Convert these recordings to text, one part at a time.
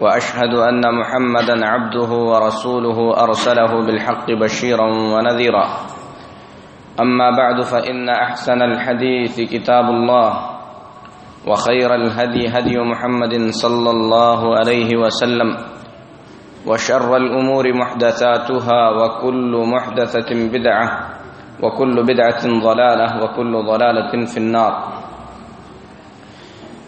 واشهد ان محمدا عبده ورسوله ارسله بالحق بشيرا ونذيرا. اما بعد فان احسن الحديث كتاب الله، وخير الهدي هدي محمد صلى الله عليه وسلم، وشر الامور محدثاتها، وكل محدثه بدعه وكل بدعه ضلاله وكل ضلاله في النار.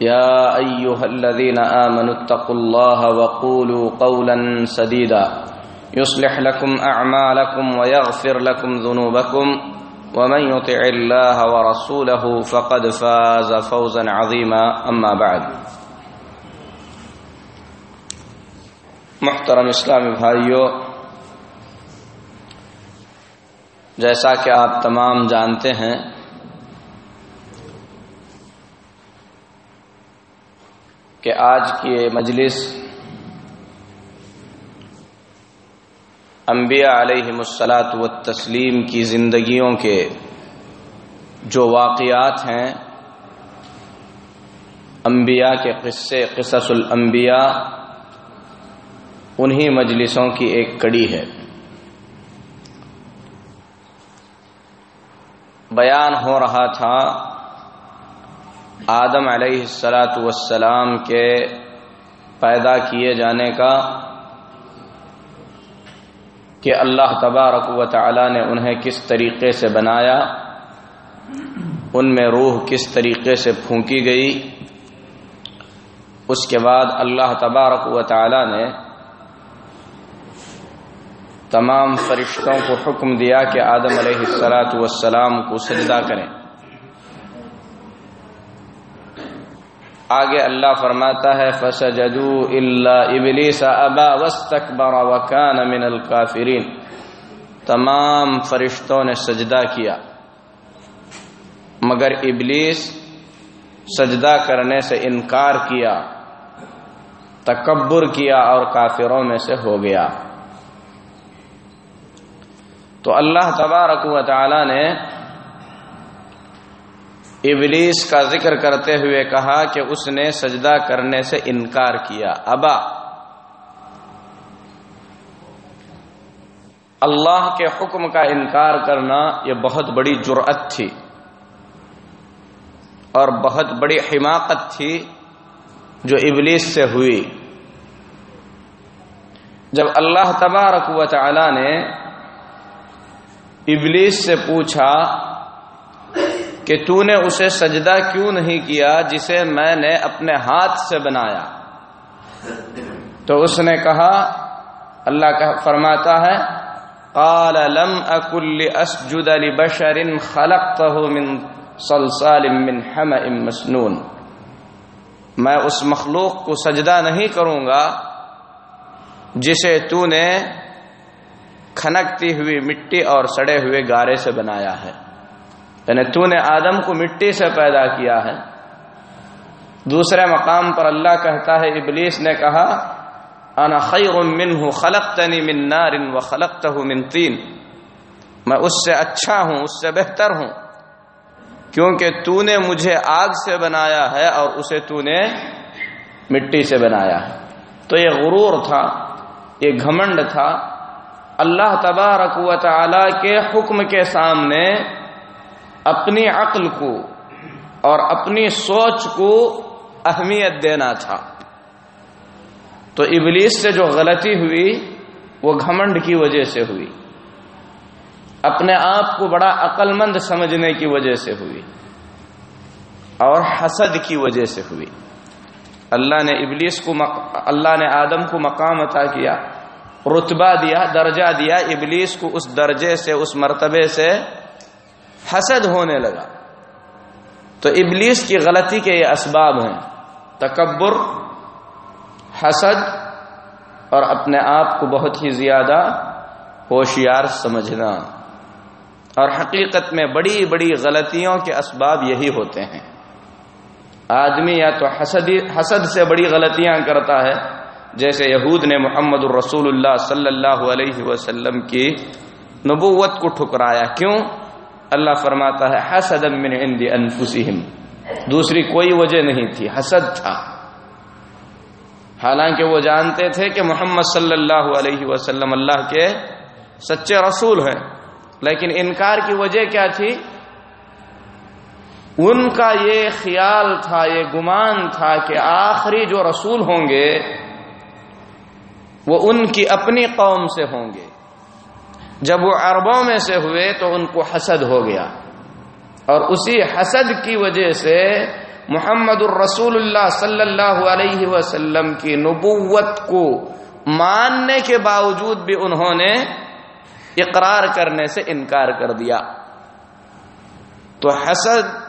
يا أيها الذين آمنوا اتقوا الله وقولوا قولا سديدا. يصلح لكم أعمالكم ويغفر لكم ذنوبكم. ومن يطع الله ورسوله فقد فاز فوزا عظيما. أما بعد. محترم اسلامی بھائیو، جیسا کہ آپ تمام جانتے ہیں کہ آج کی یہ مجلس انبیاء علیہ مسلاط و تسلیم کی زندگیوں کے جو واقعات ہیں، انبیاء کے قصے، قصص الانبیاء، انہی مجلسوں کی ایک کڑی ہے۔ بیان ہو رہا تھا آدم علیہ السلاۃ والسلام کے پیدا کیے جانے کا کہ اللہ تبارک و تعالی نے انہیں کس طریقے سے بنایا، ان میں روح کس طریقے سے پھونکی گئی۔ اس کے بعد اللہ تبارک و تعالی نے تمام فرشتوں کو حکم دیا کہ آدم علیہ السلاۃ والسلام کو سجدہ کریں۔ آگے اللہ فرماتا ہے فسجدو اللہ ابلیس ابا وستکبر وکان من الکافرین تمام فرشتوں نے سجدہ کیا۔ مگر ابلیس سجدہ کرنے سے انکار کیا، تکبر کیا اور کافروں میں سے ہو گیا۔ تو اللہ تبارک و تعالی نے ابلیس کا ذکر کرتے ہوئے کہا کہ اس نے سجدہ کرنے سے انکار کیا۔ ابا، اللہ کے حکم کا انکار کرنا یہ بہت بڑی جرأت تھی اور بہت بڑی حماقت تھی جو ابلیس سے ہوئی۔ جب اللہ تبارک و تعالی نے ابلیس سے پوچھا کہ تو نے اسے سجدہ کیوں نہیں کیا جسے میں نے اپنے ہاتھ سے بنایا؟ تو اس نے کہا، اللہ کا فرماتا ہے، قال، لم اکل اسجد لبشر خلقته من صلصال من حمأ مسنون۔ میں اس مخلوق کو سجدہ نہیں کروں گا جسے تو نے کھنکتی ہوئی مٹی اور سڑے ہوئے گارے سے بنایا ہے۔ یعنی تو نے آدم کو مٹی سے پیدا کیا ہے۔ دوسرے مقام پر اللہ کہتا ہے، ابلیس نے کہا، انا خیر منہ خلقتنی من نار و خلقتہ من تین۔ میں اس سے اچھا ہوں، اس سے بہتر ہوں۔ کیونکہ تو نے مجھے آگ سے بنایا ہے اور اسے تو نے مٹی سے بنایا ہے۔ تو یہ غرور تھا، یہ گھمنڈ تھا۔ اللہ تبارک و تعالی کے حکم کے سامنے اپنی عقل کو اور اپنی سوچ کو اہمیت دینا تھا۔ تو ابلیس سے جو غلطی ہوئی، وہ گھمنڈ کی وجہ سے ہوئی۔ اپنے آپ کو بڑا عقل مند سمجھنے کی وجہ سے ہوئی۔ اور حسد کی وجہ سے ہوئی۔ اللہ نے ابلیس کو مق... اللہ نے آدم کو مقام عطا کیا، رتبہ دیا، درجہ دیا۔ ابلیس کو اس درجے سے، اس مرتبے سے حسد ہونے لگا۔ تو ابلیس کی غلطی کے یہ اسباب ہیں۔ تکبر، حسد اور اپنے آپ کو بہت ہی زیادہ ہوشیار سمجھنا۔ اور حقیقت میں بڑی بڑی غلطیوں کے اسباب یہی ہوتے ہیں۔ آدمی یا تو حسد حسد سے بڑی غلطیاں کرتا ہے۔ جیسے یہود نے محمد الرسول اللہ صلی اللہ علیہ وسلم کی نبوت کو ٹھکرایا۔ کیوں؟ اللہ فرماتا ہے حسد من عند انفسہم. دوسری کوئی وجہ نہیں تھی، حسد تھا۔ حالانکہ وہ جانتے تھے کہ محمد صلی اللہ علیہ وسلم اللہ کے سچے رسول ہیں۔ لیکن انکار کی وجہ کیا تھی؟ ان کا یہ خیال تھا، یہ گمان تھا کہ آخری جو رسول ہوں گے وہ ان کی اپنی قوم سے ہوں گے۔ جب وہ عربوں میں سے ہوئے تو ان کو حسد ہو گیا۔ اور اسی حسد کی وجہ سے محمد الرسول اللہ صلی اللہ علیہ وسلم کی نبوت کو ماننے کے باوجود بھی انہوں نے اقرار کرنے سے انکار کر دیا۔ تو حسد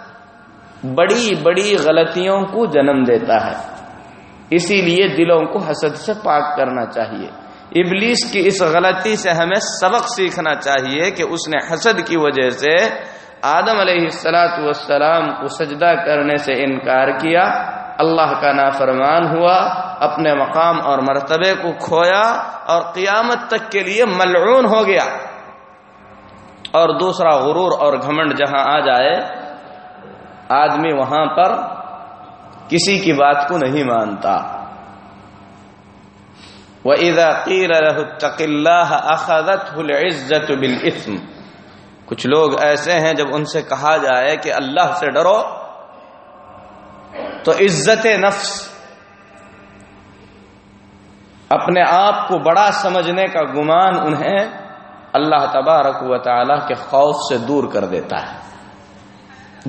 بڑی بڑی غلطیوں کو جنم دیتا ہے۔ اسی لیے دلوں کو حسد سے پاک کرنا چاہیے۔ ابلیس کی اس غلطی سے ہمیں سبق سیکھنا چاہیے کہ اس نے حسد کی وجہ سے آدم علیہ السلاۃ والسلام کو سجدہ کرنے سے انکار کیا، اللہ کا نافرمان ہوا، اپنے مقام اور مرتبے کو کھویا اور قیامت تک کے لیے ملعون ہو گیا۔ اور دوسرا غرور اور گھمنڈ جہاں آ جائے، آدمی وہاں پر کسی کی بات کو نہیں مانتا۔ وَإِذَا قِيلَ لَهُ اتَّقِ اللَّهَ أَخَذَتْهُ الْعِزَّةُ بِالْإِثْمِ کچھ لوگ ایسے ہیں جب ان سے کہا جائے کہ اللہ سے ڈرو تو عزت نفس اپنے آپ کو بڑا سمجھنے کا گمان انہیں اللہ تبارک و تعالی کے خوف سے دور کر دیتا ہے۔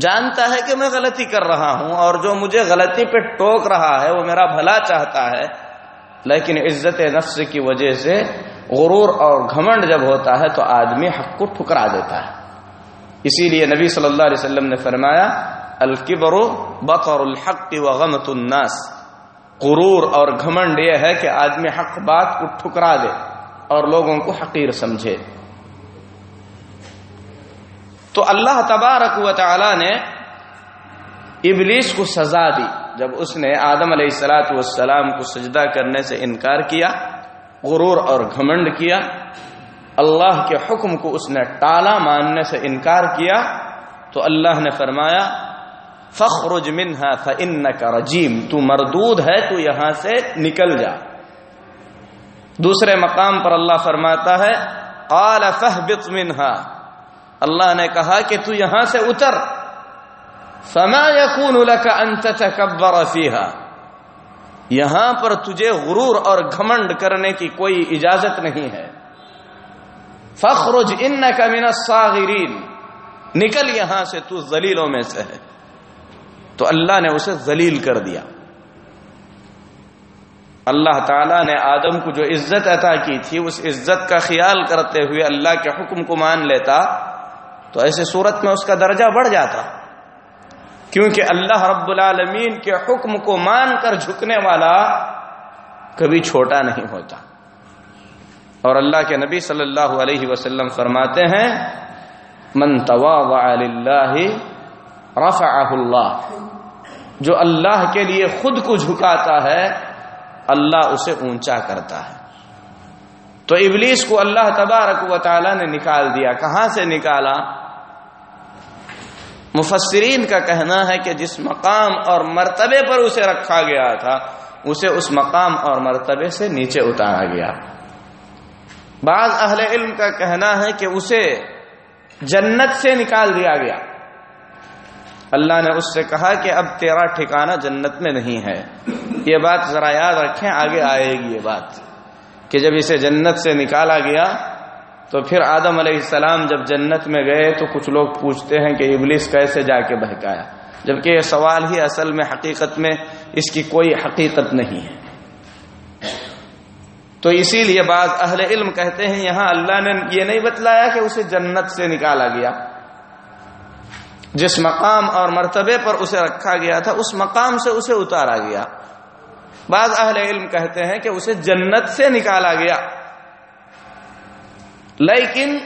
جانتا ہے کہ میں غلطی کر رہا ہوں اور جو مجھے غلطی پہ ٹوک رہا ہے وہ میرا بھلا چاہتا ہے لیکن عزت نفس کی وجہ سے غرور اور گھمنڈ جب ہوتا ہے تو آدمی حق کو ٹھکرا دیتا ہے۔ اسی لیے نبی صلی اللہ علیہ وسلم نے فرمایا، الکبر بطر الحق و غمت الناس۔ غرور اور گھمنڈ یہ ہے کہ آدمی حق بات کو ٹھکرا دے اور لوگوں کو حقیر سمجھے۔ تو اللہ تبارک و تعالی نے ابلیس کو سزا دی۔ جب اس نے آدم علیہ السلاۃ والسلام کو سجدہ کرنے سے انکار کیا، غرور اور گھمنڈ کیا، اللہ کے حکم کو اس نے ٹالا ماننے سے انکار کیا، تو اللہ نے فرمایا فخرج منها فانك رجیم، تو مردود ہے، تو یہاں سے نکل جا۔ دوسرے مقام پر اللہ فرماتا ہے، قال فهبط منها اللہ نے کہا کہ تو یہاں سے اتر۔ فما يكون لك ان تتكبر فيها۔ یہاں پر تجھے غرور اور گھمنڈ کرنے کی کوئی اجازت نہیں ہے۔ فخرج انك من الصاغرين۔ نکل یہاں سے تو ذلیلوں میں سے ہے۔ تو اللہ نے اسے ذلیل کر دیا۔ اللہ تعالیٰ نے آدم کو جو عزت عطا کی تھی، اس عزت کا خیال کرتے ہوئے اللہ کے حکم کو مان لیتا، تو ایسے صورت میں اس کا درجہ بڑھ جاتا۔ کیونکہ اللہ رب العالمین کے حکم کو مان کر جھکنے والا کبھی چھوٹا نہیں ہوتا۔ اور اللہ کے نبی صلی اللہ علیہ وسلم فرماتے ہیں، من تواضع للہ رفعہ اللہ جو اللہ کے لیے خود کو جھکاتا ہے، اللہ اسے اونچا کرتا ہے۔ تو ابلیس کو اللہ تبارک و تعالی نے نکال دیا۔ کہاں سے نکالا؟ مفسرین کا کہنا ہے کہ جس مقام اور مرتبے پر اسے رکھا گیا تھا، اسے اس مقام اور مرتبے سے نیچے اتارا گیا۔ بعض اہل علم کا کہنا ہے کہ اسے جنت سے نکال دیا گیا۔ اللہ نے اس سے کہا کہ اب تیرا ٹھکانہ جنت میں نہیں ہے۔ یہ بات ذرا یاد رکھیں، آگے آئے گی یہ بات کہ جب اسے جنت سے نکالا گیا تو پھر آدم علیہ السلام جب جنت میں گئے تو کچھ لوگ پوچھتے ہیں کہ ابلیس کیسے جا کے بہکایا؟ جبکہ یہ سوال ہی اصل میں حقیقت میں اس کی کوئی حقیقت نہیں ہے۔ تو اسی لیے بعض اہل علم کہتے ہیں یہاں اللہ نے یہ نہیں بتلایا کہ اسے جنت سے نکالا گیا۔ جس مقام اور مرتبے پر اسے رکھا گیا تھا، اس مقام سے اسے اتارا گیا۔ بعض اہل علم کہتے ہیں کہ اسے جنت سے نکالا گیا۔ لیکن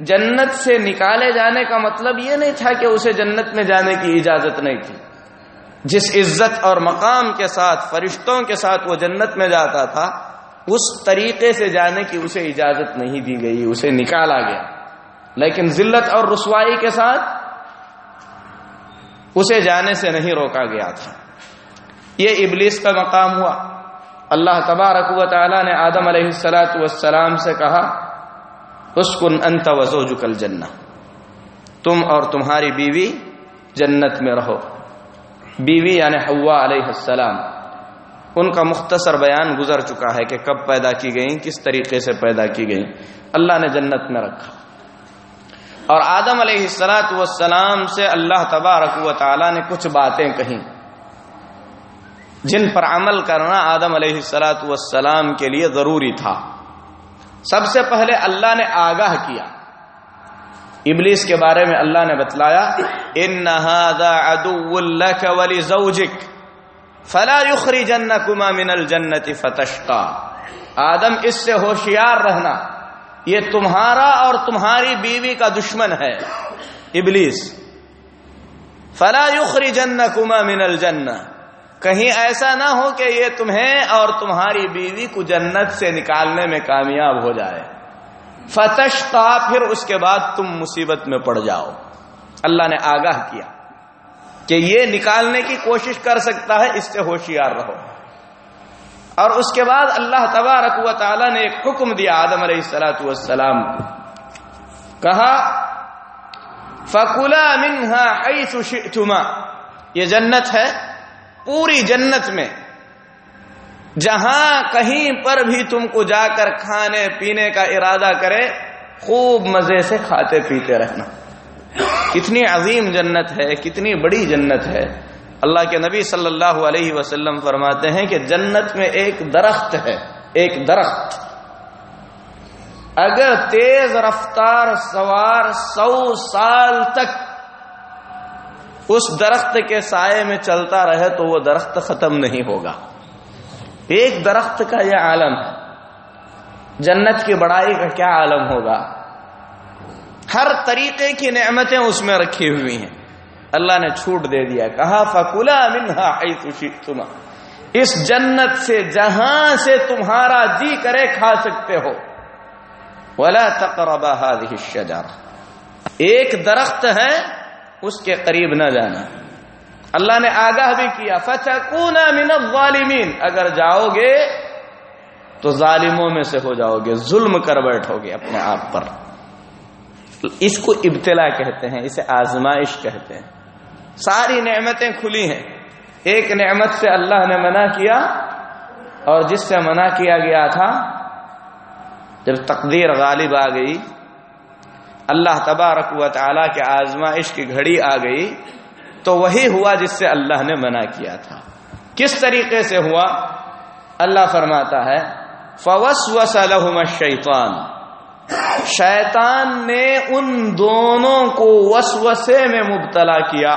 جنت سے نکالے جانے کا مطلب یہ نہیں تھا کہ اسے جنت میں جانے کی اجازت نہیں تھی۔ جس عزت اور مقام کے ساتھ، فرشتوں کے ساتھ وہ جنت میں جاتا تھا، اس طریقے سے جانے کی اسے اجازت نہیں دی گئی، اسے نکالا گیا۔ لیکن ذلت اور رسوائی کے ساتھ اسے جانے سے نہیں روکا گیا تھا۔ یہ ابلیس کا مقام ہوا۔ اللہ تبارک و تعالی نے آدم علیہ السلاۃ والسلام سے کہا اسکن انت وزوج کل تم اور تمہاری بیوی جنت میں رہو۔ بیوی یعنی حوا علیہ السلام۔ ان کا مختصر بیان گزر چکا ہے کہ کب پیدا کی گئیں، کس طریقے سے پیدا کی گئیں۔ اللہ نے جنت میں رکھا۔ اور آدم علیہ السلاۃ والسلام سے اللہ تبارک و تعالی نے کچھ باتیں کہیں۔ جن پر عمل کرنا آدم علیہ السلاۃ والسلام کے لیے ضروری تھا۔ سب سے پہلے اللہ نے آگاہ کیا۔ ابلیس کے بارے میں اللہ نے بتلایا ان فلا یخری جن کما من الجنت فتشقا آدم، اس سے ہوشیار رہنا، یہ تمہارا اور تمہاری بیوی کا دشمن ہے۔ ابلیس، فلا یخری جن کما من الجن کہیں ایسا نہ ہو کہ یہ تمہیں اور تمہاری بیوی کو جنت سے نکالنے میں کامیاب ہو جائے۔ فتش پھر اس کے بعد تم مصیبت میں پڑ جاؤ۔ اللہ نے آگاہ کیا کہ یہ نکالنے کی کوشش کر سکتا ہے، اس سے ہوشیار رہو۔ اور اس کے بعد اللہ تبارک و تعالی نے ایک حکم دیا آدم علیہ السلاۃ والسلام کہا، فکلا منہا شئتما۔ یہ جنت ہے پوری جنت میں۔ جہاں کہیں پر بھی تم کو جا کر کھانے پینے کا ارادہ کرے، خوب مزے سے کھاتے پیتے رہنا۔ کتنی عظیم جنت ہے، کتنی بڑی جنت ہے۔ اللہ کے نبی صلی اللہ علیہ وسلم فرماتے ہیں کہ جنت میں ایک درخت ہے، ایک درخت۔ اگر تیز رفتار سوار سو سال تک اس درخت کے سائے میں چلتا رہے تو وہ درخت ختم نہیں ہوگا۔ ایک درخت کا یہ عالم ہے۔ جنت کی بڑائی کا کیا عالم ہوگا؟ ہر طریقے کی نعمتیں اس میں رکھی ہوئی ہیں۔ اللہ نے چھوٹ دے دیا۔ کہا، فکلا منہا تما اس جنت سے جہاں سے تمہارا جی کرے کھا سکتے ہو۔ ولا تقربا هذه الشجره ایک درخت ہے اس کے قریب نہ جانا۔ اللہ نے آگاہ بھی کیا فتح من الظالمین اگر جاؤ گے تو ظالموں میں سے ہو جاؤ گے، ظلم کر بیٹھو گے اپنے آپ پر۔ اس کو ابتلا کہتے ہیں، اسے آزمائش کہتے ہیں۔ ساری نعمتیں کھلی ہیں۔ ایک نعمت سے اللہ نے منع کیا اور جس سے منع کیا گیا تھا، جب تقدیر غالب آ گئی اللہ تبارک و تعالی کے آزمائش کی گھڑی آ گئی تو وہی ہوا جس سے اللہ نے منع کیا تھا۔ کس طریقے سے ہوا؟ اللہ فرماتا ہے فوس وسلم شیطان شیطان نے ان دونوں کو وسوسے میں مبتلا کیا۔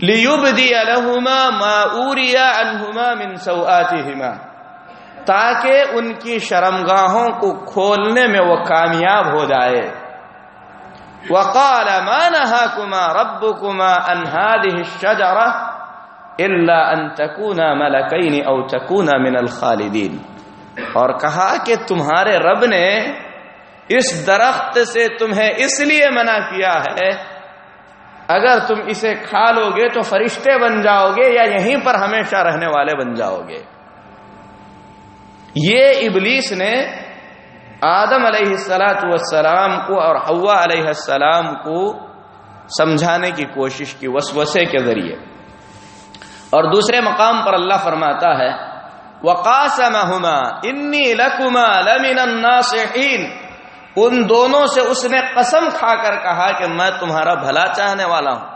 لیبدی الحما ما اوریا انہما من سوآتہما تاکہ ان کی شرمگاہوں کو کھولنے میں وہ کامیاب ہو جائے۔ وقال ما نهاكما ربكما عن هذه الشجره الا ان تكونا ملكين او تكونا من الخالدين۔ اور کہا کہ تمہارے رب نے اس درخت سے تمہیں اس لیے منع کیا ہے، اگر تم اسے کھا لو گے تو فرشتے بن جاؤ گے یا یہیں پر ہمیشہ رہنے والے بن جاؤ گے یہ ابلیس نے آدم علیہ السلاۃ والسلام کو اور ہوا علیہ السلام کو سمجھانے کی کوشش کی، وسوسے کے ذریعے۔ اور دوسرے مقام پر اللہ فرماتا ہے وقاسمہما انی لکما لمن الناصحین ان دونوں سے اس نے قسم کھا کر کہا کہ میں تمہارا بھلا چاہنے والا ہوں۔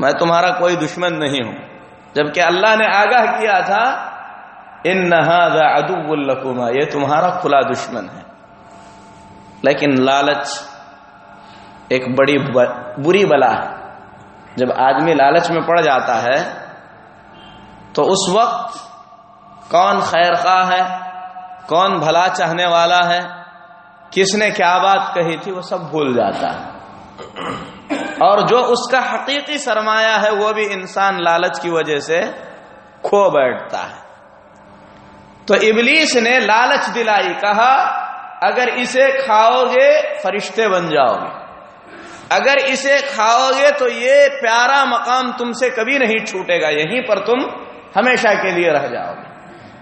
میں تمہارا کوئی دشمن نہیں ہوں۔ جبکہ اللہ نے آگاہ کیا تھا ان نہ ادب القما یہ تمہارا کھلا دشمن ہے۔ لیکن لالچ ایک بڑی بری بلا ہے۔ جب آدمی لالچ میں پڑ جاتا ہے، تو اس وقت کون خیر خواہ ہے، کون بھلا چاہنے والا ہے، کس نے کیا بات کہی تھی، وہ سب بھول جاتا ہے۔ اور جو اس کا حقیقی سرمایہ ہے، وہ بھی انسان لالچ کی وجہ سے کھو بیٹھتا ہے۔ تو ابلیس نے لالچ دلائی، کہا، اگر اسے کھاؤ گے، فرشتے بن جاؤ گے۔ اگر اسے کھاؤ گے تو یہ پیارا مقام تم سے کبھی نہیں چھوٹے گا، یہیں پر تم ہمیشہ کے لیے رہ جاؤ گے۔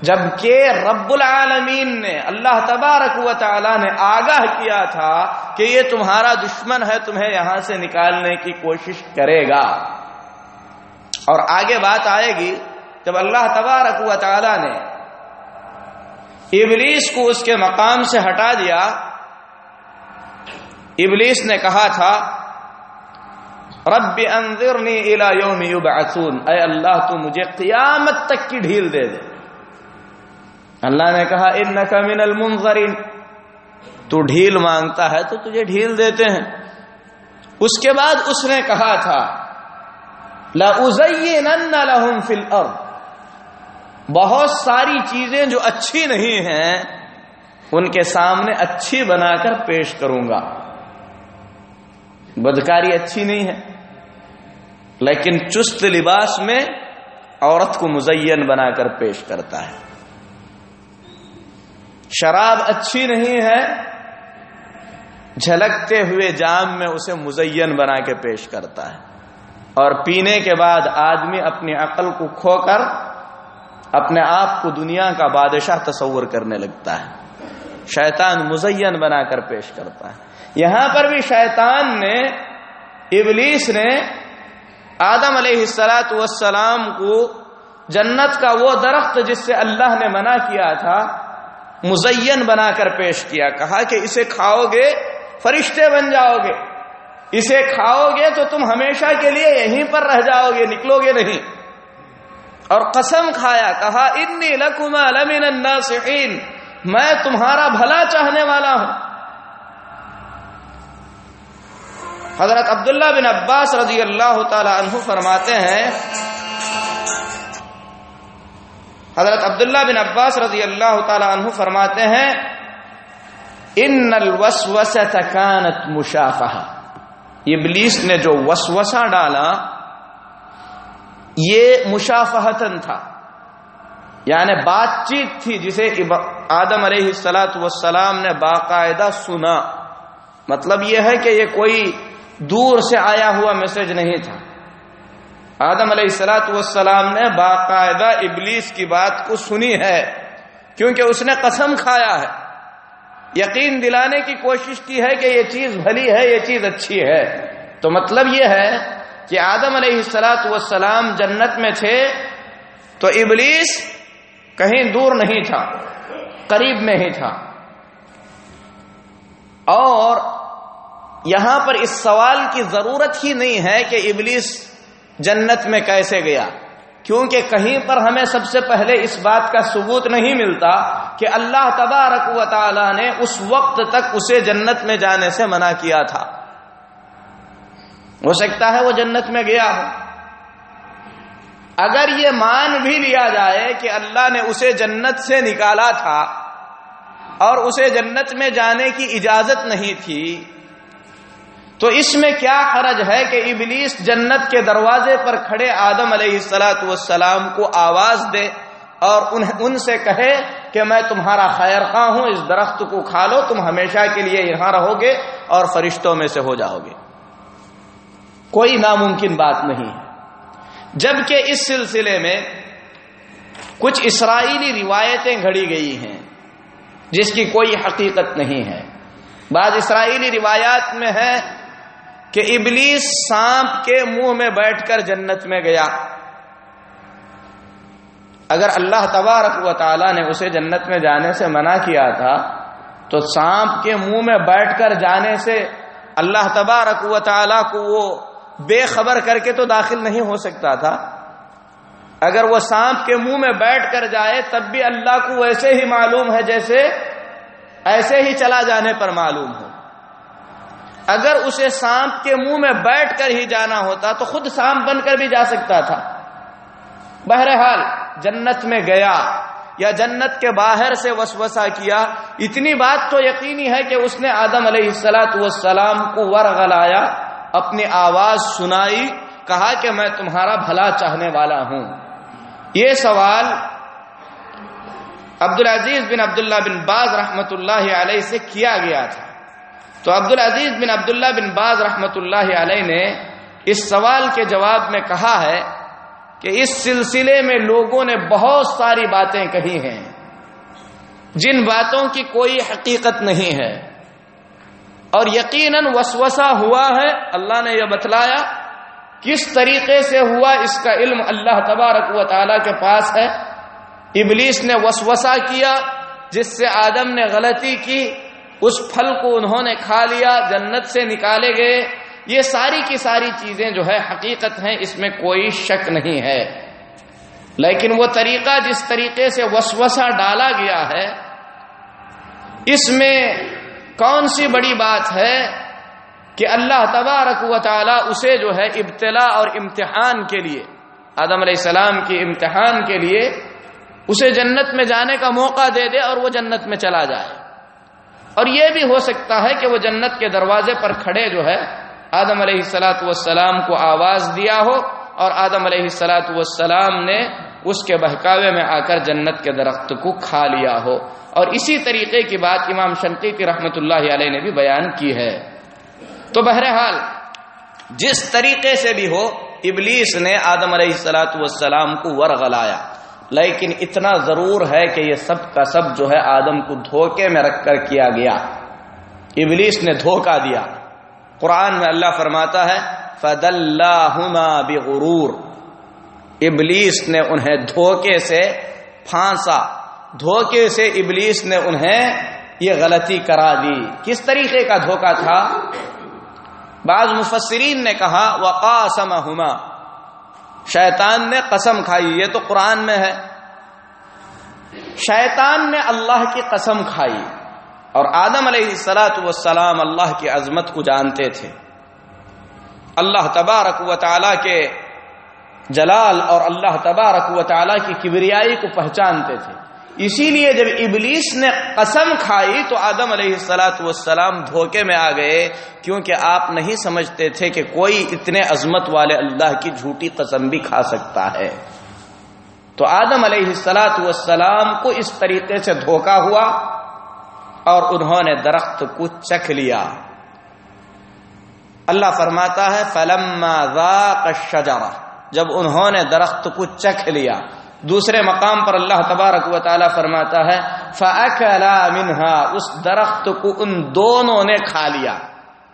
جبکہ رب العالمین نے، اللہ تبارک و تعالی نے آگاہ کیا تھا کہ یہ تمہارا دشمن ہے، تمہیں یہاں سے نکالنے کی کوشش کرے گا۔ اور آگے بات آئے گی، جب اللہ تبارک و تعالی نے ابلیس کو اس کے مقام سے ہٹا دیا۔ ابلیس نے کہا تھا رب انذرنی الى یوم یبعثون۔ اے اللہ، تو مجھے قیامت تک کی ڈھیل دے دے۔ اللہ نے کہا، انک من المنظرین۔ تو ڈھیل مانگتا ہے تو تجھے ڈھیل دیتے ہیں۔ اس کے بعد اس نے کہا تھا لَأُزَيِّنَنَّ لَهُمْ فِي الْأَرْضِ بہت ساری چیزیں جو اچھی نہیں ہیں، ان کے سامنے اچھی بنا کر پیش کروں گا۔ بدکاری اچھی نہیں ہے۔ لیکن چست لباس میں عورت کو مزین بنا کر پیش کرتا ہے۔ شراب اچھی نہیں ہے، جھلکتے ہوئے جام میں اسے مزین بنا کے پیش کرتا ہے۔ اور پینے کے بعد آدمی اپنی عقل کو کھو کر اپنے آپ کو دنیا کا بادشاہ تصور کرنے لگتا ہے۔ شیطان مزین بنا کر پیش کرتا ہے۔ یہاں پر بھی شیطان نے، ابلیس نے آدم علیہ السلاۃ والسلام کو جنت کا وہ درخت جس سے اللہ نے منع کیا تھا، مزین بنا کر پیش کیا۔ کہا کہ اسے کھاؤ گے، فرشتے بن جاؤ گے۔ اسے کھاؤ گے تو تم ہمیشہ کے لیے یہیں پر رہ جاؤ گے، نکلو گے نہیں۔ اور قسم کھایا، کہا، انی لکما لمن الناصحین، میں تمہارا بھلا چاہنے والا ہوں. حضرت عبداللہ بن عباس رضی اللہ تعالی عنہ فرماتے ہیں، حضرت عبداللہ بن عباس رضی اللہ تعالی عنہ فرماتے ہیں، ان الوسوسه كانت مشافهه ابلیس نے جو وسوسہ ڈالا یہ مشافہتن تھا۔ یعنی بات چیت تھی جسے آدم علیہ السلاۃ والسلام نے باقاعدہ سنا۔ مطلب یہ ہے کہ یہ کوئی دور سے آیا ہوا میسج نہیں تھا۔ آدم علیہ السلاۃ والسلام نے باقاعدہ ابلیس کی بات کو سنی ہے، کیونکہ اس نے قسم کھایا ہے۔ یقین دلانے کی کوشش کی ہے کہ یہ چیز بھلی ہے، یہ چیز اچھی ہے۔ تو مطلب یہ ہے کہ آدم علیہ السلاۃ والسلام جنت میں تھے تو ابلیس کہیں دور نہیں تھا، قریب میں ہی تھا۔ اور یہاں پر اس سوال کی ضرورت ہی نہیں ہے کہ ابلیس جنت میں کیسے گیا، کیونکہ کہیں پر ہمیں سب سے پہلے اس بات کا ثبوت نہیں ملتا کہ اللہ تبارک و تعالی نے اس وقت تک اسے جنت میں جانے سے منع کیا تھا۔ ہو سکتا ہے وہ جنت میں گیا ہو۔ اگر یہ مان بھی لیا جائے کہ اللہ نے اسے جنت سے نکالا تھا اور اسے جنت میں جانے کی اجازت نہیں تھی، تو اس میں کیا حرج ہے کہ ابلیس جنت کے دروازے پر کھڑے آدم علیہ السلاۃ والسلام کو آواز دے اور ان سے کہے کہ میں تمہارا خیر خواہ ہوں، اس درخت کو کھا لو، تم ہمیشہ کے لیے یہاں رہو گے اور فرشتوں میں سے ہو جاؤ گے۔ کوئی ناممکن بات نہیں۔ جبکہ اس سلسلے میں کچھ اسرائیلی روایتیں گھڑی گئی ہیں، جس کی کوئی حقیقت نہیں ہے۔ بعض اسرائیلی روایات میں ہے کہ ابلیس سانپ کے منہ میں بیٹھ کر جنت میں گیا۔ اگر اللہ تبارک و تعالیٰ نے اسے جنت میں جانے سے منع کیا تھا، تو سانپ کے منہ میں بیٹھ کر جانے سے اللہ تبارک و تعالیٰ کو وہ بے خبر کر کے تو داخل نہیں ہو سکتا تھا۔ اگر وہ سانپ کے منہ میں بیٹھ کر جائے، تب بھی اللہ کو ویسے ہی معلوم ہے جیسے، ایسے ہی چلا جانے پر معلوم ہو۔ اگر اسے سانپ کے منہ میں بیٹھ کر ہی جانا ہوتا، تو خود سانپ بن کر بھی جا سکتا تھا۔ بہرحال، جنت میں گیا یا جنت کے باہر سے وسوسہ کیا، اتنی بات تو یقینی ہے کہ اس نے آدم علیہ السلاۃ والسلام کو ورغلایا۔ اپنی آواز سنائی، کہا کہ میں تمہارا بھلا چاہنے والا ہوں۔ یہ سوال عبد العزیز بن عبداللہ بن باز رحمت اللہ علیہ سے کیا گیا تھا۔ تو عبد العزیز بن عبداللہ بن باز رحمت اللہ علیہ نے اس سوال کے جواب میں کہا ہے کہ اس سلسلے میں لوگوں نے بہت ساری باتیں کہی ہیں، جن باتوں کی کوئی حقیقت نہیں ہے۔ اور یقیناً وسوسہ ہوا ہے، اللہ نے یہ بتلایا کس طریقے سے ہوا اس کا علم اللہ تبارک و تعالی کے پاس ہے۔ ابلیس نے وسوسہ کیا جس سے آدم نے غلطی کی، اس پھل کو انہوں نے کھا لیا، جنت سے نکالے گئے۔ یہ ساری کی ساری چیزیں جو ہے، حقیقت ہیں، اس میں کوئی شک نہیں ہے۔ لیکن وہ طریقہ جس طریقے سے وسوسہ ڈالا گیا ہے، اس میں کون سی بڑی بات ہے کہ اللہ تبارک و تعالی اسے جو ہے ابتلا اور امتحان کے لیے، آدم علیہ السلام کی امتحان کے لیے اسے جنت میں جانے کا موقع دے دے اور وہ جنت میں چلا جائے۔ اور یہ بھی ہو سکتا ہے کہ وہ جنت کے دروازے پر کھڑے جو ہے آدم علیہ السلاۃ والسلام کو آواز دیا ہو اور آدم علیہ السلاۃ والسلام نے اس کے بہکاوے میں آ کر جنت کے درخت کو کھا لیا ہو۔ اور اسی طریقے کی بات امام شنقی کی رحمت اللہ علیہ نے بھی بیان کی ہے۔ تو بہرحال، جس طریقے سے بھی ہو، ابلیس نے آدم علیہ السلاۃ والسلام کو ورغلایا۔ لیکن اتنا ضرور ہے کہ یہ سب کا سب جو ہے آدم کو دھوکے میں رکھ کر کیا گیا۔ ابلیس نے دھوکہ دیا۔ قرآن میں اللہ فرماتا ہے فد اللہ بغرور۔ ابلیس نے انہیں دھوکے سے پھانسا۔ دھوکے سے ابلیس نے انہیں یہ غلطی کرا دی۔ کس طریقے کا دھوکا تھا؟ بعض مفسرین نے کہا وقاسم ہما شیطان نے قسم کھائی، یہ تو قرآن میں ہے۔ شیطان نے اللہ کی قسم کھائی۔ اور آدم علیہ السلاۃ والسلام اللہ کی عظمت کو جانتے تھے۔ اللہ تبارک و تعالی کے جلال اور اللہ تبارک و تعالی کی کبریائی کو پہچانتے تھے۔ اسی لیے جب ابلیس نے قسم کھائی تو آدم علیہ السلاۃ والسلام دھوکے میں آ گئے، کیونکہ آپ نہیں سمجھتے تھے کہ کوئی اتنے عظمت والے اللہ کی جھوٹی قسم بھی کھا سکتا ہے۔ تو آدم علیہ السلاۃ والسلام کو اس طریقے سے دھوکا ہوا اور انہوں نے درخت کو چکھ لیا۔ اللہ فرماتا ہے فلم جب انہوں نے درخت کو چکھ لیا۔ دوسرے مقام پر اللہ تبارک و تعالی فرماتا ہے منہا اس درخت کو ان دونوں نے کھا لیا۔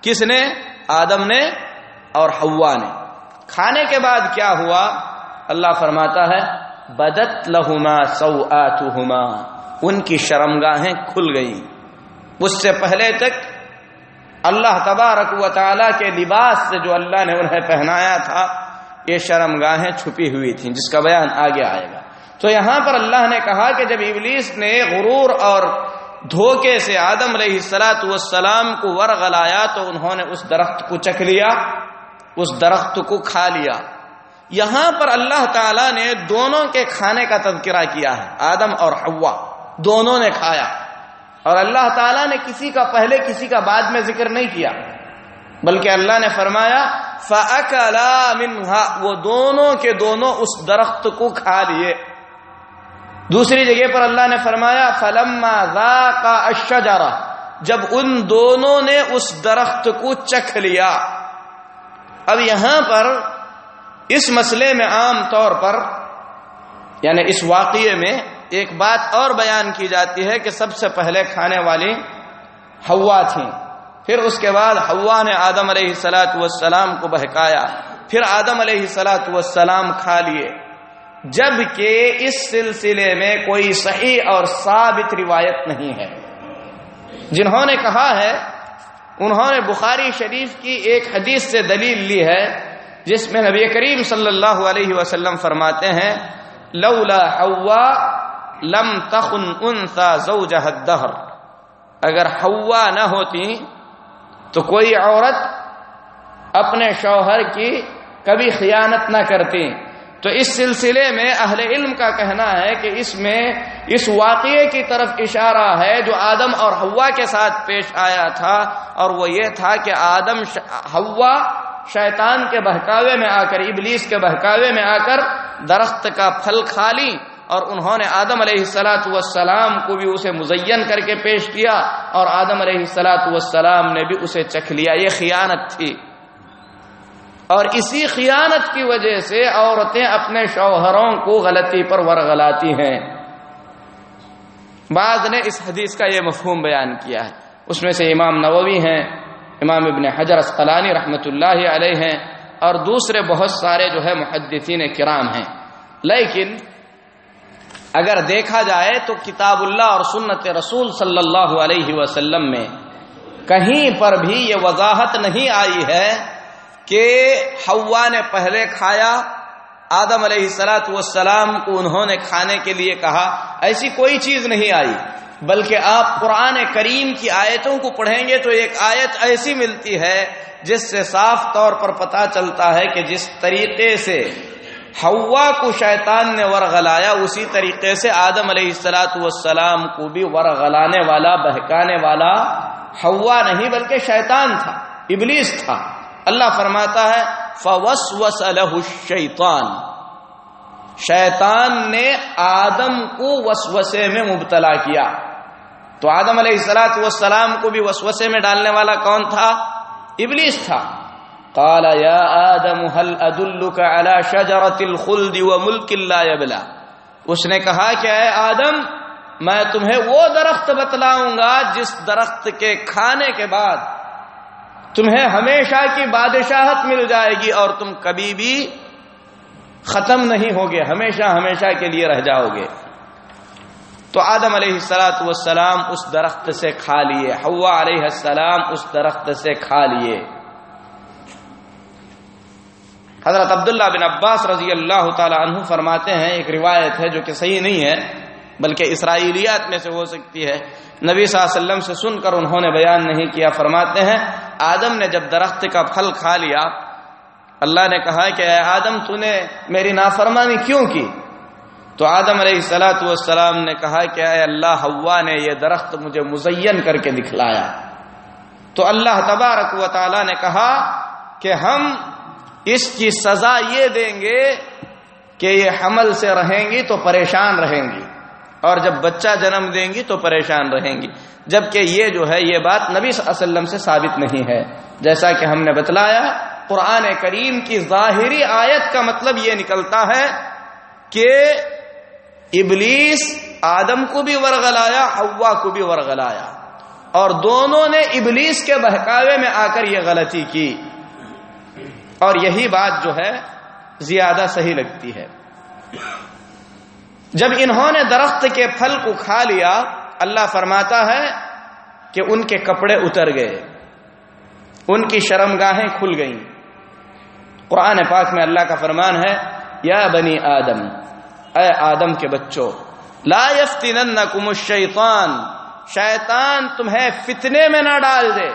کس نے؟ آدم نے اور ہوا نے۔ کھانے کے بعد کیا ہوا؟ اللہ فرماتا ہے، بدت لہما سو ان کی شرمگاہیں کھل گئیں۔ اس سے پہلے تک اللہ تبارک و تعالی کے لباس سے جو اللہ نے انہیں پہنایا تھا یہ شرم گاہیں چھپی ہوئی تھیں، جس کا بیان آگے آئے گا۔ تو یہاں پر اللہ نے کہا کہ جب ابلیس نے غرور اور دھوکے سے آدم علیہ السلاۃ والسلام کو ورغلایا تو انہوں نے اس درخت کو چکھ لیا، اس درخت کو کھا لیا۔ یہاں پر اللہ تعالی نے دونوں کے کھانے کا تذکرہ کیا ہے، آدم اور ہوا دونوں نے کھایا۔ اور اللہ تعالیٰ نے کسی کا پہلے، کسی کا بعد میں ذکر نہیں کیا، بلکہ اللہ نے فرمایا وہ دونوں کے دونوں اس درخت کو کھا لیے۔ دوسری جگہ پر اللہ نے فرمایا، فلما کا جب ان دونوں نے اس درخت کو چکھ لیا۔ اب یہاں پر اس مسئلے میں عام طور پر یعنی اس واقعے میں ایک بات اور بیان کی جاتی ہے کہ سب سے پہلے کھانے والی ہوا تھیں۔ پھر اس کے بعد ہوا نے آدم علیہ سلاۃ والسلام کو بہکایا، پھر آدم علیہ سلاۃ والسلام کھا لیے۔ جبکہ اس سلسلے میں کوئی صحیح اور ثابت روایت نہیں ہے۔ جنہوں نے کہا ہے، انہوں نے بخاری شریف کی ایک حدیث سے دلیل لی ہے، جس میں نبی کریم صلی اللہ علیہ وسلم فرماتے ہیں، لولا حوا لم تخن انسا زوجہ الدہر اگر حوا نہ ہوتی تو کوئی عورت اپنے شوہر کی کبھی خیانت نہ کرتی۔ تو اس سلسلے میں اہل علم کا کہنا ہے کہ اس میں اس واقعے کی طرف اشارہ ہے جو آدم اور ہوا کے ساتھ پیش آیا تھا، اور وہ یہ تھا کہ آدم ہوا شیطان کے بہکاوے میں آ کر، ابلیس کے بہکاوے میں آ کر درخت کا پھل کھا لی اور انہوں نے آدم علیہ السلاۃ والسلام کو بھی اسے مزین کر کے پیش کیا اور آدم علیہ السلاۃ والسلام نے بھی اسے چکھ لیا۔ یہ خیانت تھی۔ اور اسی خیانت کی وجہ سے عورتیں اپنے شوہروں کو غلطی پر ورغلاتی ہیں۔ بعض نے اس حدیث کا یہ مفہوم بیان کیا ہے۔ اس میں سے امام نووی ہیں، امام ابن حجر اسقلانی رحمۃ اللہ علیہ ہیں اور دوسرے بہت سارے جو ہے محدثین کرام ہیں۔ لیکن اگر دیکھا جائے تو کتاب اللہ اور سنت رسول صلی اللہ علیہ وسلم میں کہیں پر بھی یہ وضاحت نہیں آئی ہے کہ ہوا نے پہلے کھایا، آدم علیہ السلاۃ والسلام کو انہوں نے کھانے کے لیے کہا، ایسی کوئی چیز نہیں آئی۔ بلکہ آپ قرآن کریم کی آیتوں کو پڑھیں گے تو ایک آیت ایسی ملتی ہے جس سے صاف طور پر پتا چلتا ہے کہ جس طریقے سے ہوا کو شیطان نے ورغلایا، اسی طریقے سے آدم علیہ السلاۃ والسلام کو بھی ورغلانے والا، بہکانے والا ہوا نہیں بلکہ شیطان تھا، ابلیس تھا۔ اللہ فرماتا ہے فوس وس الشیطان شیطان نے آدم کو وسوسے میں مبتلا کیا۔ تو آدم علیہ السلاۃ والسلام کو بھی وسوسے میں ڈالنے والا کون تھا؟ ابلیس تھا۔ قال یا آدم هل ادلك على شجرة الخلد وملك لا يبلى؟ اس نے کہا کہ اے آدم، میں تمہیں وہ درخت بتلاؤں گا جس درخت کے کھانے کے بعد تمہیں ہمیشہ کی بادشاہت مل جائے گی اور تم کبھی بھی ختم نہیں ہوگے، ہمیشہ ہمیشہ کے لیے رہ جاؤ گے۔ تو آدم علیہ السلاۃ والسلام اس درخت سے کھا لیے ہوا علیہ السلام اس درخت سے کھا لیے۔ حضرت عبداللہ بن عباس رضی اللہ تعالی عنہ فرماتے ہیں، ایک روایت ہے جو کہ صحیح نہیں ہے، بلکہ اسرائیلیات میں سے ہو سکتی ہے۔ نبی صلی اللہ علیہ وسلم سے سن کر انہوں نے بیان نہیں کیا، فرماتے ہیں، آدم نے جب درخت کا پھل کھا لیا، اللہ نے کہا کہ اے آدم، تو نے میری نافرمانی کیوں کی؟ تو آدم علیہ السلاۃ والسلام نے کہا کہ اے اللہ ہوا نے یہ درخت مجھے مزین کر کے دکھلایا۔ تو اللہ تبارک و تعالی نے کہا کہ ہم اس کی سزا یہ دیں گے کہ یہ حمل سے رہیں گی تو پریشان رہیں گی اور جب بچہ جنم دیں گی تو پریشان رہیں گی جبکہ یہ جو ہے یہ بات نبی صلی اللہ علیہ وسلم سے ثابت نہیں ہے جیسا کہ ہم نے بتلایا قرآن کریم کی ظاہری آیت کا مطلب یہ نکلتا ہے کہ ابلیس آدم کو بھی ورغلایا ہوا کو بھی ورغلایا اور دونوں نے ابلیس کے بہکاوے میں آ کر یہ غلطی کی۔ اور یہی بات جو ہے زیادہ صحیح لگتی ہے۔ جب انہوں نے درخت کے پھل کو کھا لیا، اللہ فرماتا ہے کہ ان کے کپڑے اتر گئے، ان کی شرم گاہیں کھل گئیں۔ قرآن پاک میں اللہ کا فرمان ہے، یا بنی آدم، اے آدم کے بچوں، لا یفتننکم الشیطان، شیطان تمہیں فتنے میں نہ ڈال دے،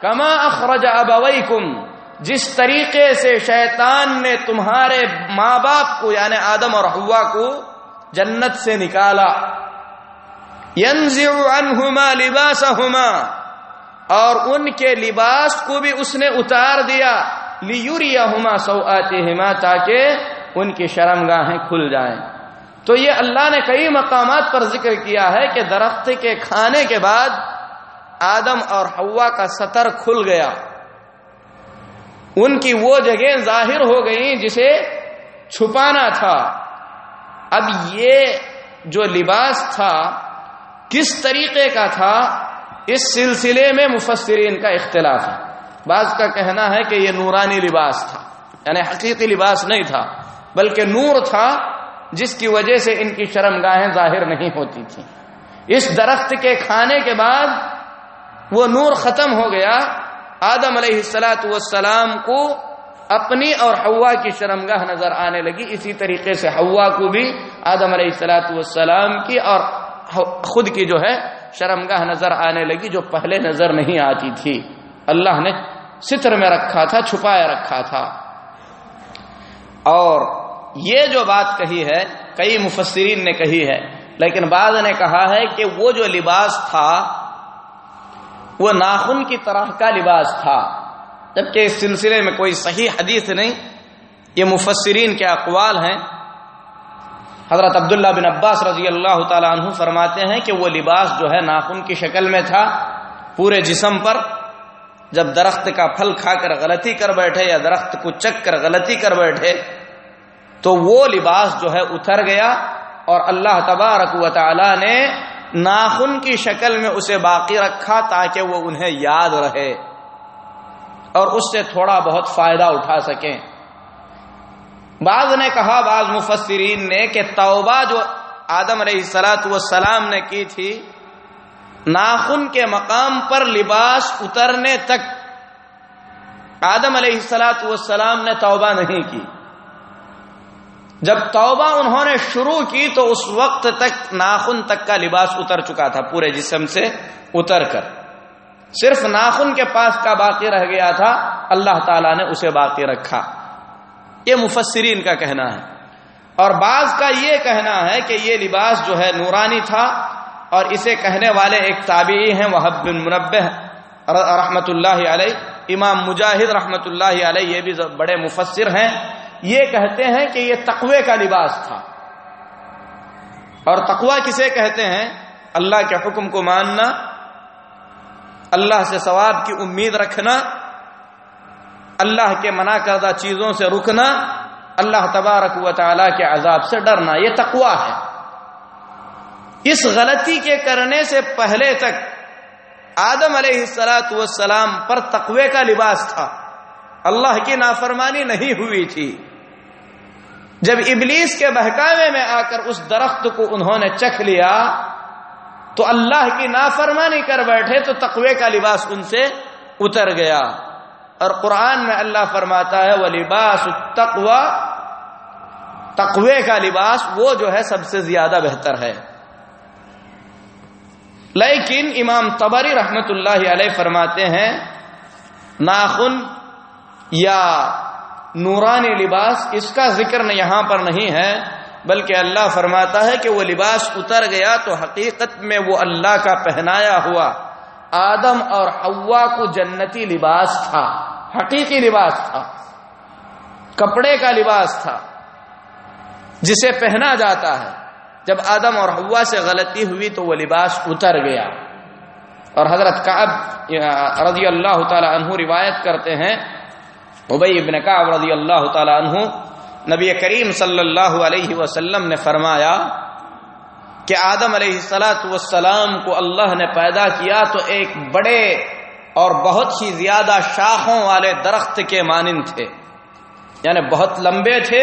کما اخرج ابویکم جس طریقے سے شیطان نے تمہارے ماں باپ کو یعنی آدم اور ہوا کو جنت سے نکالا۔ عنہما لباسہما، اور ان کے لباس کو بھی اس نے اتار دیا۔ لیوریہما سوآتہما تاکہ ان کی شرمگاہیں کھل جائیں۔ تو یہ اللہ نے کئی مقامات پر ذکر کیا ہے کہ درخت کے کھانے کے بعد آدم اور ہوا کا سطر کھل گیا۔ ان کی وہ جگہ ظاہر ہو گئی جسے چھپانا تھا۔ اب یہ جو لباس تھا، کس طریقے کا تھا، اس سلسلے میں مفسرین کا اختلاف ہے۔ بعض کا کہنا ہے کہ یہ نورانی لباس تھا یعنی حقیقی لباس نہیں تھا، بلکہ نور تھا، جس کی وجہ سے ان کی شرم گاہیں ظاہر نہیں ہوتی تھیں۔ اس درخت کے کھانے کے بعد وہ نور ختم ہو گیا۔ آدم علیہ السلاۃ والسلام کو اپنی اور ہوا کی شرمگاہ نظر آنے لگی۔ اسی طریقے سے ہوا کو بھی آدم علیہ السلاۃ والسلام کی اور خود کی جو ہے شرمگاہ نظر آنے لگی جو پہلے نظر نہیں آتی تھی۔ اللہ نے ستر میں رکھا تھا چھپایا رکھا تھا۔ اور یہ جو بات کہی ہے، کئی مفسرین نے کہی ہے، لیکن بعض نے کہا ہے کہ وہ جو لباس تھا وہ ناخن کی طرح کا لباس تھا۔ جبکہ اس سلسلے میں کوئی صحیح حدیث نہیں، یہ مفسرین کے اقوال ہیں۔ حضرت عبداللہ بن عباس رضی اللہ تعالیٰ عنہ فرماتے ہیں کہ وہ لباس جو ہے ناخن کی شکل میں تھا، پورے جسم پر، جب درخت کا پھل کھا کر غلطی کر بیٹھے یا درخت کو چک کر غلطی کر بیٹھے، تو وہ لباس جو ہے اتر گیا اور اللہ تبارک و تعالی نے ناخن کی شکل میں اسے باقی رکھا تاکہ وہ انہیں یاد رہے اور اس سے تھوڑا بہت فائدہ اٹھا سکیں۔ بعض نے کہا، بعض مفسرین نے کہ توبہ جو آدم علیہ السلاۃ والسلام نے کی تھی، ناخن کے مقام پر لباس اترنے تک آدم علیہ السلاۃ والسلام نے توبہ نہیں کی۔ جب توبہ انہوں نے شروع کی تو اس وقت تک ناخن تک کا لباس اتر چکا تھا، پورے جسم سے اتر کر۔ صرف ناخن کے پاس کا باقی رہ گیا تھا، اللہ تعالیٰ نے اسے باقی رکھا۔ یہ مفسرین کا کہنا ہے۔ اور بعض کا یہ کہنا ہے کہ یہ لباس جو ہے نورانی تھا، اور اسے کہنے والے ایک تابعی ہیں وحب بن منبع رحمت اللہ علیہ، امام مجاہد رحمت اللہ علیہ، یہ بھی بڑے مفسر ہیں۔ یہ کہتے ہیں کہ یہ تقوی کا لباس تھا۔ اور تقوی کسے کہتے ہیں؟ اللہ کے حکم کو ماننا، اللہ سے ثواب کی امید رکھنا، اللہ کے منع کردہ چیزوں سے رکنا، اللہ تبارک و تعالی کے عذاب سے ڈرنا، یہ تقوا ہے۔ اس غلطی کے کرنے سے پہلے تک آدم علیہ السلاۃ والسلام پر تقوی کا لباس تھا۔ اللہ کی نافرمانی نہیں ہوئی تھی۔ جب ابلیس کے بہکاوے میں آ کر اس درخت کو انہوں نے چکھ لیا، تو اللہ کی نافرمانی کر بیٹھے تو تقوی کا لباس ان سے اتر گیا۔ اور قرآن میں اللہ فرماتا ہے وہ لباس تقوا تقوی کا لباس وہ جو ہے سب سے زیادہ بہتر ہے۔ لیکن امام تبری رحمت اللہ علیہ فرماتے ہیں، ناخن یا نورانی لباس، اس کا ذکر یہاں پر نہیں ہے، بلکہ اللہ فرماتا ہے کہ وہ لباس اتر گیا تو حقیقت میں وہ اللہ کا پہنایا ہوا آدم اور ہوا کو جنتی لباس تھا، حقیقی لباس تھا، کپڑے کا لباس تھا، جسے پہنا جاتا ہے۔ جب آدم اور ہوا سے غلطی ہوئی تو وہ لباس اتر گیا۔ اور حضرت کعب رضی اللہ تعالی عنہ روایت کرتے ہیں ابئی ابن کعب رضی اللہ تعالی عنہ، نبی کریم صلی اللہ علیہ وسلم نے فرمایا کہ آدم علیہ السلاۃ والسلام کو اللہ نے پیدا کیا تو ایک بڑے اور بہت ہی زیادہ شاخوں والے درخت کے مانند تھے۔ یعنی بہت لمبے تھے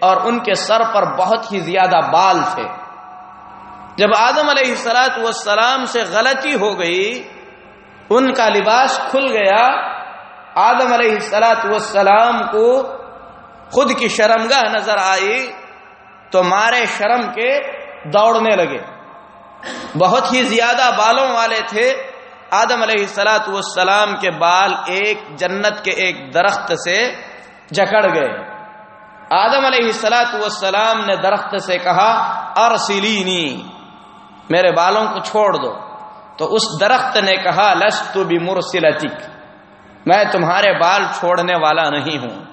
اور ان کے سر پر بہت ہی زیادہ بال تھے۔ جب آدم علیہ السلاۃ والسلام سے غلطی ہو گئی، ان کا لباس کھل گیا آدم علیہ السلاۃ والسلام کو خود کی شرمگاہ نظر آئی تو مارے شرم کے دوڑنے لگے۔ بہت ہی زیادہ بالوں والے تھے۔ آدم علیہ السلاۃ والسلام کے بال ایک جنت کے ایک درخت سے جکڑ گئے۔ آدم علیہ السلاۃ والسلام نے درخت سے کہا، ارسلینی، میرے بالوں کو چھوڑ دو۔ تو اس درخت نے کہا، لست بمرسلتک۔ میں تمہارے بال چھوڑنے والا نہیں ہوں۔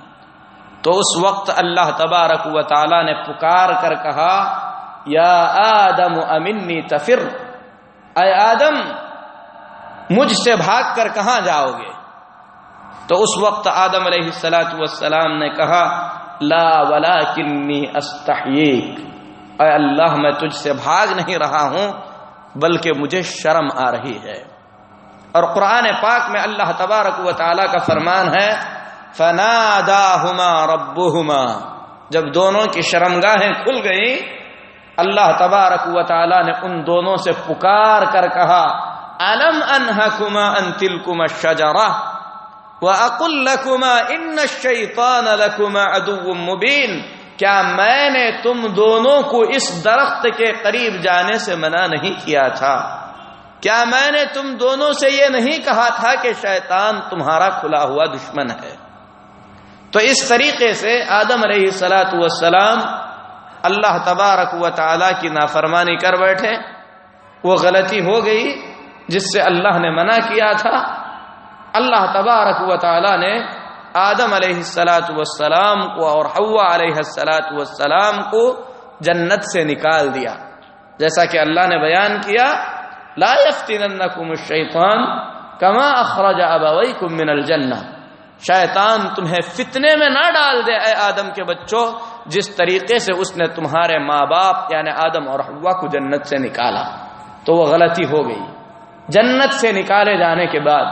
تو اس وقت اللہ تبارک و تعالی نے پکار کر کہا، یا آدم امنی تفر۔ اے آدم، مجھ سے بھاگ کر کہاں جاؤ گے؟ تو اس وقت آدم علیہ السلاۃ والسلام نے کہا، لا ولا کنی اے اللہ، میں تجھ سے بھاگ نہیں رہا ہوں، بلکہ مجھے شرم آ رہی ہے۔ اور قرآن پاک میں اللہ تبارک و تعالیٰ کا فرمان ہے فنا دا ہوما جب دونوں کی شرمگاہیں کھل گئی اللہ تبارک و تعالی نے ان دونوں سے پکار کر کہا الم انہکما ان تلکما الشجرہ وَأَقُلْ لَكُمَا إِنَّ الشَّيْطَانَ لَكُمَا عَدُوٌ مُبِينٌ۔ کیا میں نے تم دونوں کو اس درخت کے قریب جانے سے منع نہیں کیا تھا؟ کیا میں نے تم دونوں سے یہ نہیں کہا تھا کہ شیطان تمہارا کھلا ہوا دشمن ہے؟ تو اس طریقے سے آدم علیہ سلاۃ والسلام اللہ تبارک و تعالی کی نافرمانی کر بیٹھے۔ وہ غلطی ہو گئی، جس سے اللہ نے منع کیا تھا۔ اللہ تبارک و تعالی نے آدم علیہ السلاۃ والسلام کو اور حوا علیہ السلاۃ والسلام کو جنت سے نکال دیا۔ جیسا کہ اللہ نے بیان کیا لا يفتننکم الشیطان کما اخرج ابویکم من الجنہ شیطان تمہیں فتنے میں نہ ڈال دے اے آدم کے بچوں، جس طریقے سے اس نے تمہارے ماں باپ یعنی آدم اور حوا کو جنت سے نکالا۔ تو وہ غلطی ہو گئی۔ جنت سے نکالے جانے کے بعد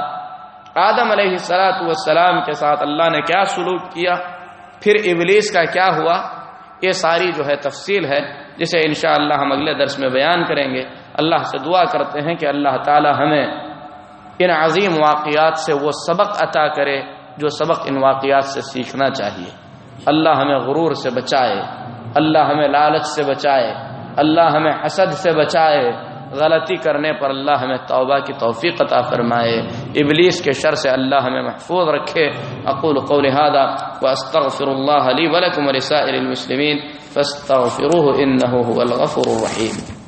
آدم علیہ السلاۃ والسلام کے ساتھ اللہ نے کیا سلوک کیا؟ پھر ابلیس کا کیا ہوا؟ یہ ساری جو ہے تفصیل ہے، جسے انشاءاللہ ہم اگلے درس میں بیان کریں گے۔ اللہ سے دعا کرتے ہیں کہ اللہ تعالی ہمیں ان عظیم واقعات سے وہ سبق عطا کرے جو سبق ان واقعات سے سیکھنا چاہیے۔ اللہ ہمیں غرور سے بچائے، اللہ ہمیں لالچ سے بچائے، اللہ ہمیں حسد سے بچائے۔ غلطی کرنے پر اللہ ہمیں توبہ کی توفیق عطا فرمائے۔ ابلیس کے شر سے اللہ ہمیں محفوظ رکھے۔ اقول قول هذا واستغفر الله لي ولكم ولسائر المسلمين فاستغفروه انه هو الغفور الرحيم